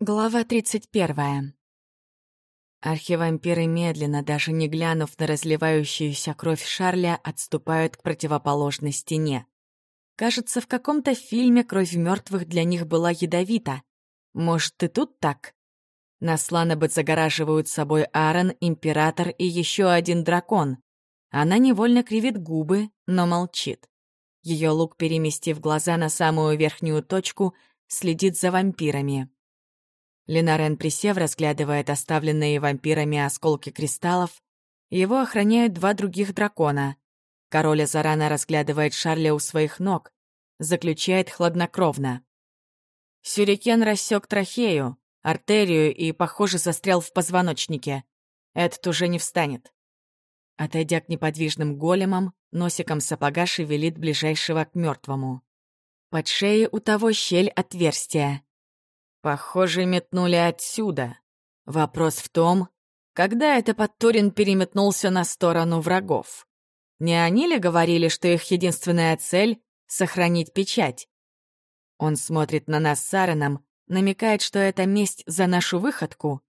Глава 31. Архивампиры медленно, даже не глянув на разливающуюся кровь Шарля, отступают к противоположной стене. Кажется, в каком-то фильме кровь мертвых для них была ядовита. Может, и тут так? Нас Ланабет загораживают собой Аарон, Император и еще один дракон. Она невольно кривит губы, но молчит. Ее лук, переместив глаза на самую верхнюю точку, следит за вампирами. Ленарен, присев, разглядывает оставленные вампирами осколки кристаллов. Его охраняют два других дракона. Король Азарана разглядывает Шарля у своих ног, заключает хладнокровно. Сюрикен рассек трахею, артерию и, похоже, застрял в позвоночнике. Этот уже не встанет. Отойдя к неподвижным големам, носиком сапога шевелит ближайшего к мертвому. Под шеей у того щель отверстия. Похоже, метнули отсюда. Вопрос в том, когда это Подтурин переметнулся на сторону врагов. Не они ли говорили, что их единственная цель — сохранить печать? Он смотрит на нас с Сараном, намекает, что это месть за нашу выходку.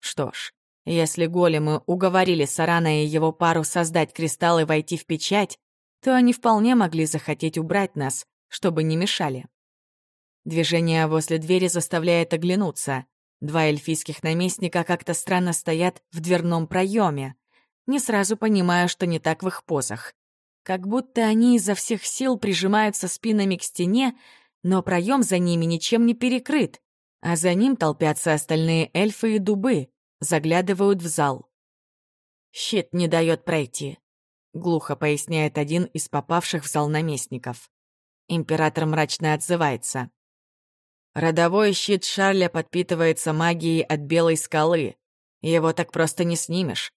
Что ж, если големы уговорили Сарана и его пару создать кристалл и войти в печать, то они вполне могли захотеть убрать нас, чтобы не мешали. Движение возле двери заставляет оглянуться. Два эльфийских наместника как-то странно стоят в дверном проеме. Не сразу понимаю, что не так в их позах. Как будто они изо всех сил прижимаются спинами к стене, но проем за ними ничем не перекрыт, а за ним толпятся остальные эльфы и дубы, заглядывают в зал. «Щит не дает пройти», — глухо поясняет один из попавших в зал наместников. Император мрачно отзывается. Родовой щит Шарля подпитывается магией от белой скалы. Его так просто не снимешь.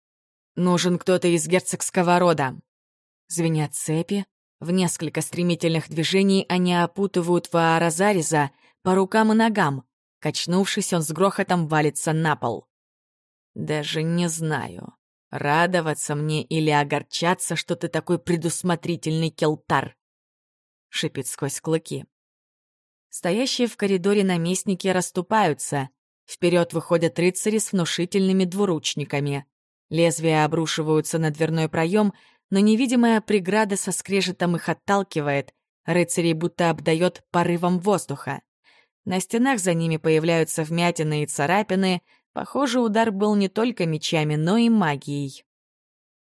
Нужен кто-то из герцогского рода. Звенят цепи. В несколько стремительных движений они опутывают Вааразариза по рукам и ногам. Качнувшись, он с грохотом валится на пол. Даже не знаю, радоваться мне или огорчаться, что ты такой предусмотрительный келтар. Шипит сквозь клыки. Стоящие в коридоре наместники расступаются. Вперед выходят рыцари с внушительными двуручниками. Лезвия обрушиваются на дверной проем, но невидимая преграда со скрежетом их отталкивает, рыцарей будто обдает порывом воздуха. На стенах за ними появляются вмятины и царапины. Похоже, удар был не только мечами, но и магией.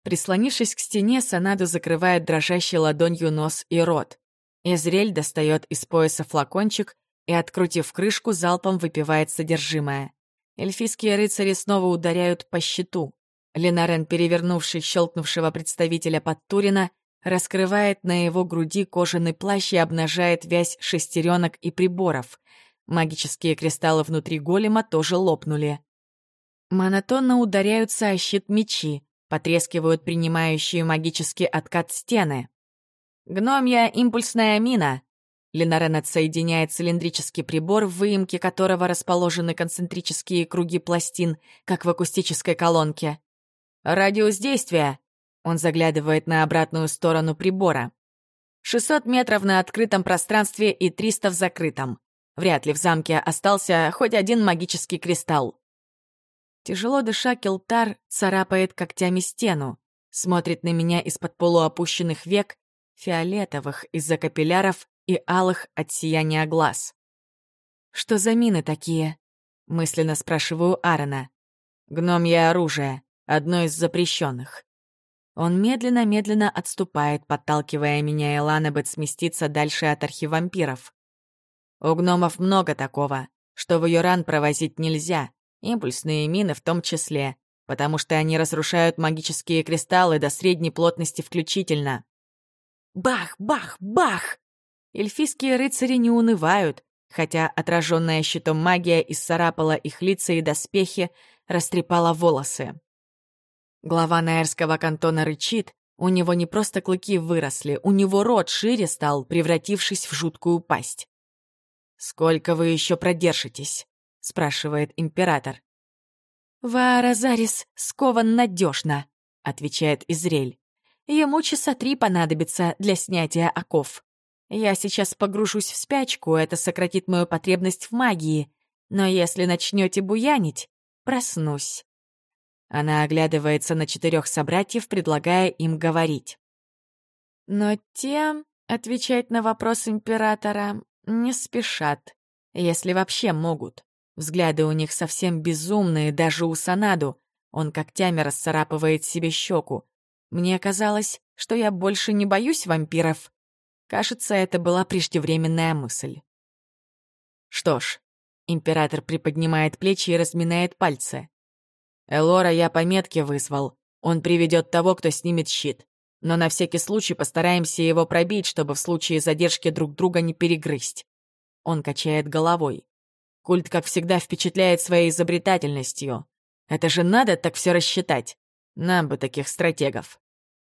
Прислонившись к стене, Санаду закрывает дрожащей ладонью нос и рот. Изрель достает из пояса флакончик и, открутив крышку, залпом выпивает содержимое. Эльфийские рыцари снова ударяют по щиту. Ленарен, перевернувший щелкнувшего представителя Подтурина, раскрывает на его груди кожаный плащ и обнажает вязь шестеренок и приборов. Магические кристаллы внутри голема тоже лопнули. Монотонно ударяются о щит мечи, потрескивают принимающие магический откат стены. «Гномья импульсная мина!» Ленарен отсоединяет цилиндрический прибор, в выемке которого расположены концентрические круги пластин, как в акустической колонке. «Радиус действия!» Он заглядывает на обратную сторону прибора. 600 метров на открытом пространстве и 300 в закрытом. Вряд ли в замке остался хоть один магический кристалл. Тяжело дыша, Келтар царапает когтями стену, смотрит на меня из-под полуопущенных век фиолетовых из-за капилляров и алых от сияния глаз. «Что за мины такие?» — мысленно спрашиваю Аарона. «Гномье оружие, одно из запрещенных. Он медленно-медленно отступает, подталкивая меня и Ланебет сместиться дальше от архивампиров. У гномов много такого, что в Юран провозить нельзя, импульсные мины в том числе, потому что они разрушают магические кристаллы до средней плотности включительно. Бах, бах, бах! Эльфийские рыцари не унывают, хотя отраженная щитом магия исцарапала их лица и доспехи, растрепала волосы. Глава Наэрского кантона рычит, у него не просто клыки выросли, у него рот шире стал, превратившись в жуткую пасть. «Сколько вы еще продержитесь?» — спрашивает император. «Вааразарис скован надежно», — отвечает Изрель. Ему часа три понадобится для снятия оков. Я сейчас погружусь в спячку, это сократит мою потребность в магии. Но если начнете буянить, проснусь. Она оглядывается на четырех собратьев, предлагая им говорить. Но те отвечать на вопрос императора не спешат, если вообще могут. Взгляды у них совсем безумные, даже у Санаду. Он когтями расцарапывает себе щеку. Мне казалось, что я больше не боюсь вампиров. Кажется, это была преждевременная мысль. Что ж, император приподнимает плечи и разминает пальцы. Элора я по метке вызвал. Он приведет того, кто снимет щит. Но на всякий случай постараемся его пробить, чтобы в случае задержки друг друга не перегрызть. Он качает головой. Культ, как всегда, впечатляет своей изобретательностью. Это же надо так все рассчитать. Нам бы таких стратегов.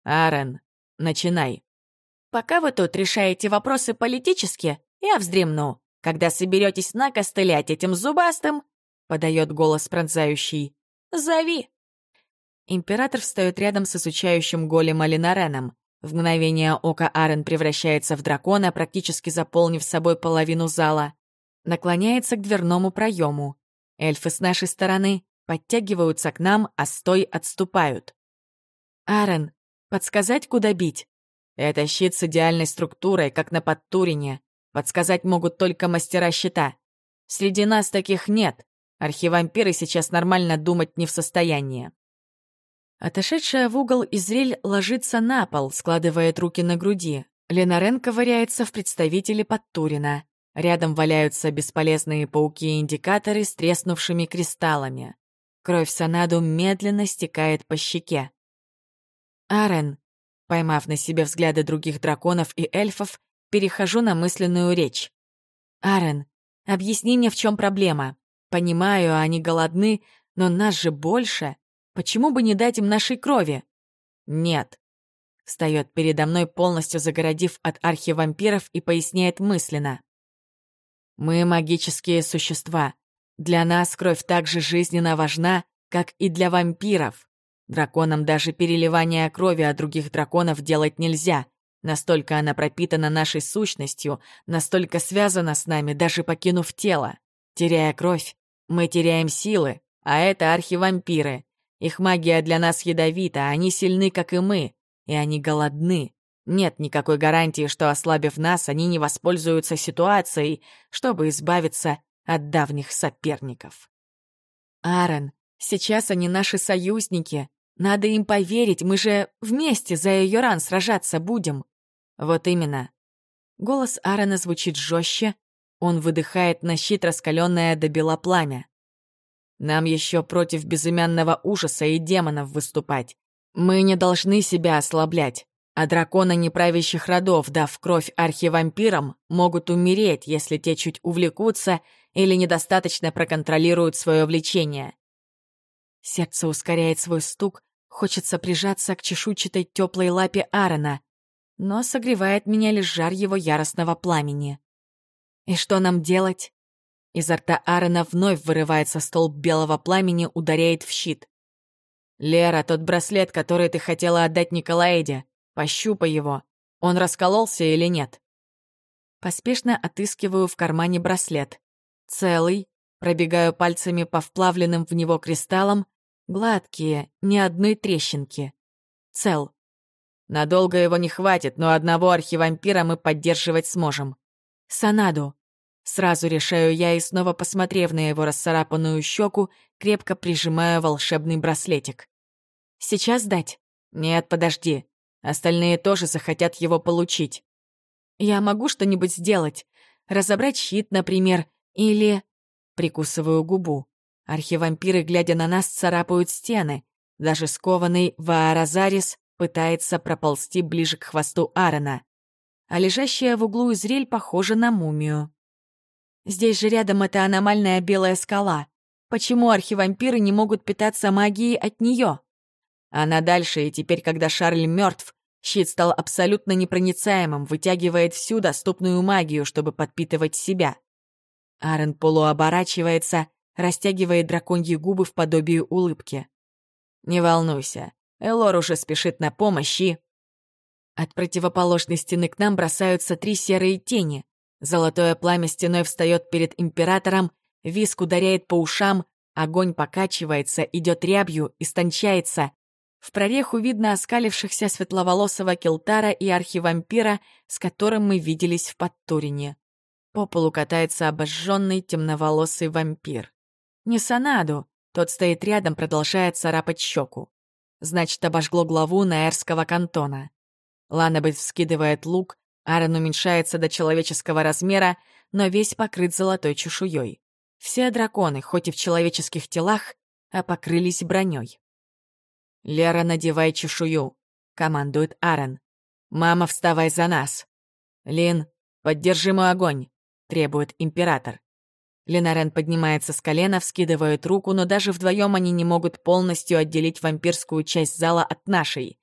Арен, начинай. Пока вы тут решаете вопросы политические, я вздремну. Когда соберетесь накостылять этим зубастым, подает голос пронзающий, зови. Император встает рядом с изучающим голема Линареном. В мгновение ока Арен превращается в дракона, практически заполнив собой половину зала. Наклоняется к дверному проему. Эльфы с нашей стороны подтягиваются к нам, а стой отступают. «Арен, подсказать, куда бить?» «Это щит с идеальной структурой, как на Подтурине. Подсказать могут только мастера щита. Среди нас таких нет. Архивампиры сейчас нормально думать не в состоянии». Отошедшая в угол Изрель ложится на пол, складывает руки на груди. Ленарен ковыряется в представителе Подтурина. Рядом валяются бесполезные пауки-индикаторы с треснувшими кристаллами. Кровь Санаду медленно стекает по щеке. Арен, поймав на себе взгляды других драконов и эльфов, перехожу на мысленную речь. Арен, объясни мне, в чем проблема. Понимаю, они голодны, но нас же больше. Почему бы не дать им нашей крови? Нет. Встает передо мной, полностью загородив от архивампиров и поясняет мысленно. Мы магические существа. Для нас кровь так же жизненно важна, как и для вампиров. Драконам даже переливание крови от других драконов делать нельзя. Настолько она пропитана нашей сущностью, настолько связана с нами, даже покинув тело. Теряя кровь, мы теряем силы, а это архивампиры. Их магия для нас ядовита, они сильны, как и мы, и они голодны. Нет никакой гарантии, что, ослабив нас, они не воспользуются ситуацией, чтобы избавиться от давних соперников. Аарон, сейчас они наши союзники. Надо им поверить, мы же вместе за ее ран сражаться будем. Вот именно. Голос Аарона звучит жестче. Он выдыхает на щит раскаленное до бела пламя. Нам еще против безымянного ужаса и демонов выступать. Мы не должны себя ослаблять. А драконы неправящих родов, дав кровь архивампирам, могут умереть, если те чуть увлекутся или недостаточно проконтролируют свое влечение. Сердце ускоряет свой стук, хочется прижаться к чешуйчатой теплой лапе Аарона, но согревает меня лишь жар его яростного пламени. И что нам делать? Изо рта Аарона вновь вырывается столб белого пламени, ударяет в щит. «Лера, тот браслет, который ты хотела отдать Николаэде, пощупай его. Он раскололся или нет?» Поспешно отыскиваю в кармане браслет. Целый, пробегаю пальцами по вплавленным в него кристаллам, гладкие, ни одной трещинки. Цел. Надолго его не хватит, но одного архивампира мы поддерживать сможем. Санаду. Сразу решаю я и снова, посмотрев на его расцарапанную щеку, крепко прижимаю волшебный браслетик. «Сейчас дать?» «Нет, подожди. Остальные тоже захотят его получить». «Я могу что-нибудь сделать? Разобрать щит, например, или...» Прикусываю губу. Архивампиры, глядя на нас, царапают стены. Даже скованный Вааразарис пытается проползти ближе к хвосту Аарона. А лежащая в углу Изрель похожа на мумию. Здесь же рядом эта аномальная белая скала. Почему архивампиры не могут питаться магией от нее? Она дальше, и теперь, когда Шарль мертв, щит стал абсолютно непроницаемым, вытягивает всю доступную магию, чтобы подпитывать себя. Арен полуоборачивается, растягивает драконьи губы в подобии улыбки. «Не волнуйся, Элор уже спешит на помощь и...» От противоположной стены к нам бросаются три серые тени. Золотое пламя стеной встает перед императором, Виск ударяет по ушам, огонь покачивается, идет рябью, истончается. В прореху видно оскалившихся светловолосого келтара и архивампира, с которым мы виделись в Подтурине. По полу катается обожженный темноволосый вампир. Не Санаду, тот стоит рядом, продолжая царапать щеку. Значит, обожгло главу наэрского кантона. Ланабет вскидывает лук, Аарон уменьшается до человеческого размера, но весь покрыт золотой чешуей. Все драконы, хоть и в человеческих телах, а покрылись броней. «Лера, надевай чешую», — командует Аарон. «Мама, вставай за нас!» «Лин, поддержи мой огонь!» — требует император. Ленарен поднимается с колена, вскидывает руку, но даже вдвоем они не могут полностью отделить вампирскую часть зала от нашей.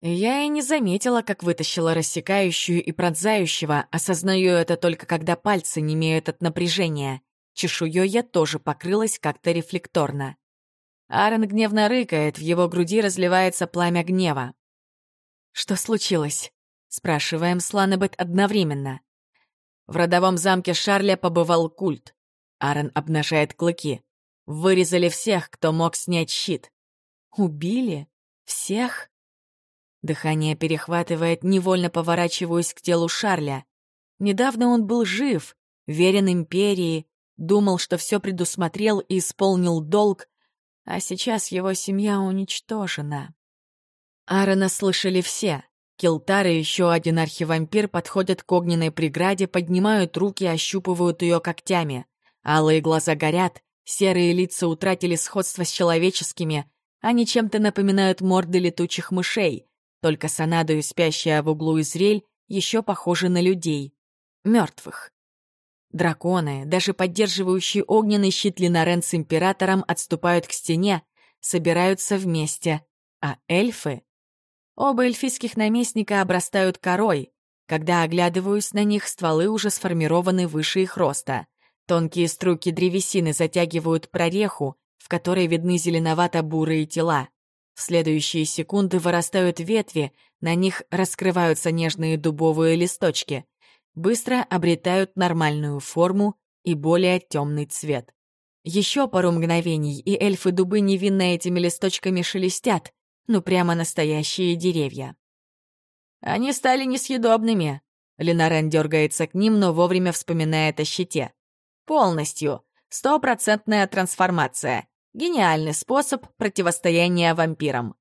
Я и не заметила, как вытащила рассекающую и пронзающего, осознаю это только когда пальцы не имеют от напряжения. Чешуей я тоже покрылась как-то рефлекторно. Аарон гневно рыкает, в его груди разливается пламя гнева. «Что случилось?» — спрашиваем Сланебет одновременно. В родовом замке Шарля побывал культ. Аарон обнажает клыки. Вырезали всех, кто мог снять щит. Убили? Всех? Дыхание перехватывает, невольно поворачиваюсь к телу Шарля. Недавно он был жив, верен империи, думал, что все предусмотрел и исполнил долг, а сейчас его семья уничтожена. Аарона слышали все. Килтар и еще один архивампир подходят к огненной преграде, поднимают руки, ощупывают ее когтями. Алые глаза горят, серые лица утратили сходство с человеческими, они чем-то напоминают морды летучих мышей, только Санаду и спящая в углу Изрель еще похожи на людей. мертвых. Драконы, даже поддерживающие огненный щит Линарен с Императором, отступают к стене, собираются вместе. А эльфы? Оба эльфийских наместника обрастают корой. Когда оглядываюсь на них, стволы уже сформированы выше их роста. Тонкие струки древесины затягивают прореху, в которой видны зеленовато-бурые тела. В следующие секунды вырастают ветви, на них раскрываются нежные дубовые листочки быстро обретают нормальную форму и более темный цвет. Еще пару мгновений, и эльфы-дубы невинно этими листочками шелестят, ну прямо настоящие деревья. Они стали несъедобными. Ленарен дергается к ним, но вовремя вспоминает о щите. Полностью. Стопроцентная трансформация. Гениальный способ противостояния вампирам.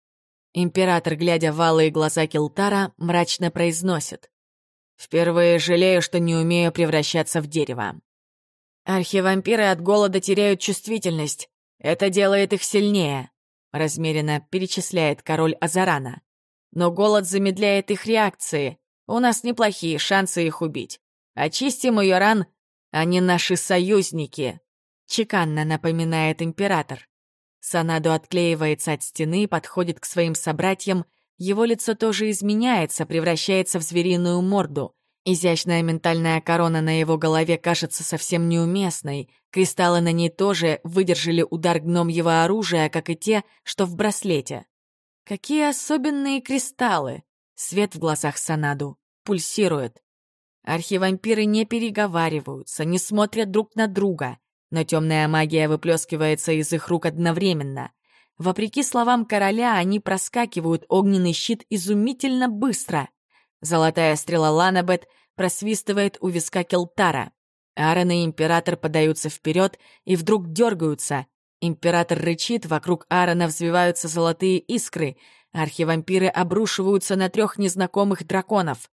Император, глядя в алые глаза Килтара, мрачно произносит. Впервые жалею, что не умею превращаться в дерево. Архивампиры от голода теряют чувствительность. Это делает их сильнее, размеренно перечисляет король Азарана. Но голод замедляет их реакции. У нас неплохие шансы их убить. Очистим ее ран, они наши союзники, чеканно напоминает император. Санадо отклеивается от стены, подходит к своим собратьям его лицо тоже изменяется, превращается в звериную морду. Изящная ментальная корона на его голове кажется совсем неуместной. Кристаллы на ней тоже выдержали удар гномьего оружия, как и те, что в браслете. Какие особенные кристаллы! Свет в глазах Санаду пульсирует. Архивампиры не переговариваются, не смотрят друг на друга, но темная магия выплескивается из их рук одновременно. Вопреки словам короля, они проскакивают огненный щит изумительно быстро. Золотая стрела Ланабет просвистывает у виска Келтара. Аарон и Император подаются вперед и вдруг дергаются. Император рычит, вокруг Аарона взвиваются золотые искры. Архивампиры обрушиваются на трех незнакомых драконов.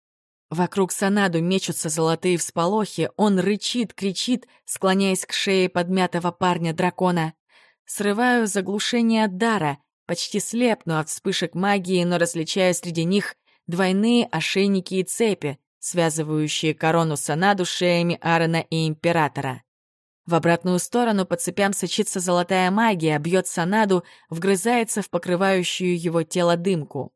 Вокруг Санаду мечутся золотые всполохи, он рычит, кричит, склоняясь к шее подмятого парня-дракона. Срываю заглушение от дара, почти слепну от вспышек магии, но различаю среди них двойные ошейники и цепи, связывающие корону Санаду шеями Аарона и Императора. В обратную сторону по цепям сочится золотая магия, бьет Санаду, вгрызается в покрывающую его тело дымку.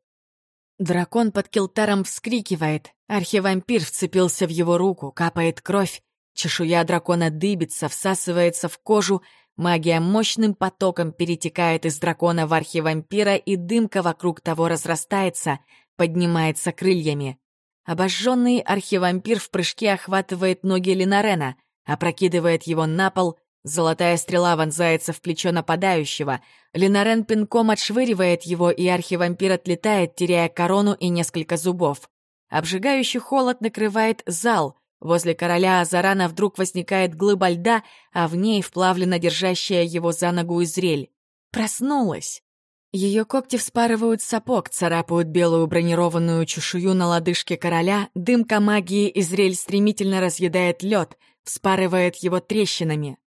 Дракон под килтаром вскрикивает, архивампир вцепился в его руку, капает кровь, чешуя дракона дыбится, всасывается в кожу, Магия мощным потоком перетекает из дракона в архивампира, и дымка вокруг того разрастается, поднимается крыльями. Обожженный архивампир в прыжке охватывает ноги Линарена, опрокидывает его на пол, Золотая стрела вонзается в плечо нападающего. Ленарен пинком отшвыривает его, и архивампир отлетает, теряя корону и несколько зубов. Обжигающий холод накрывает зал. Возле короля Азарана вдруг возникает глыба льда, а в ней вплавлена держащая его за ногу Изрель. Проснулась. Ее когти вспарывают сапог, царапают белую бронированную чешую на лодыжке короля, дымка магии Изрель стремительно разъедает лед, вспарывает его трещинами.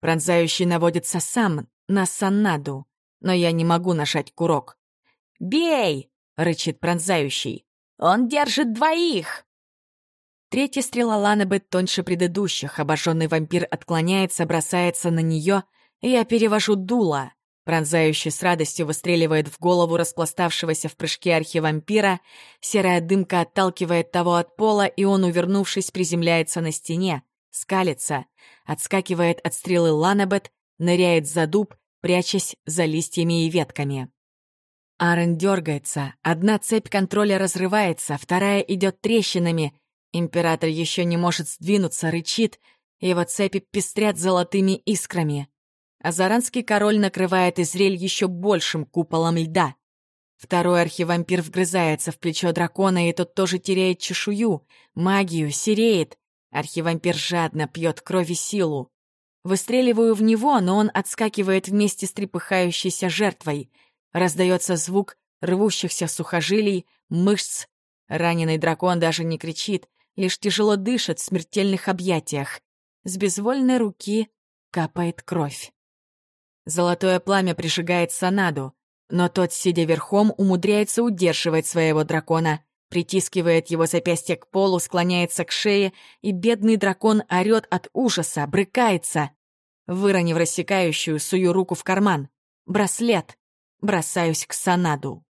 Пронзающий наводится сам, на Саннаду, но я не могу нажать курок. «Бей!» — рычит пронзающий. «Он держит двоих!» Третья стрела Ланабет тоньше предыдущих. Обожженный вампир отклоняется, бросается на нее, я перевожу дуло. Пронзающий с радостью выстреливает в голову распластавшегося в прыжке архивампира, серая дымка отталкивает того от пола, и он, увернувшись, приземляется на стене скалится, отскакивает от стрелы Ланабет, ныряет за дуб, прячась за листьями и ветками. Арен дергается, одна цепь контроля разрывается, вторая идет трещинами. Император еще не может сдвинуться, рычит, его цепи пестрят золотыми искрами. Азаранский король накрывает Изрель еще большим куполом льда. Второй архивампир вгрызается в плечо дракона, и тот тоже теряет чешую, магию, сереет. Архивампир жадно пьет кровь и силу. Выстреливаю в него, но он отскакивает вместе с трепыхающейся жертвой. Раздается звук рвущихся сухожилий, мышц. Раненый дракон даже не кричит, лишь тяжело дышит в смертельных объятиях. С безвольной руки капает кровь. Золотое пламя прижигает Санаду, но тот, сидя верхом, умудряется удерживать своего дракона притискивает его запястье к полу, склоняется к шее, и бедный дракон орёт от ужаса, брыкается. Выронив рассекающую, сую руку в карман. Браслет. Бросаюсь к Санаду.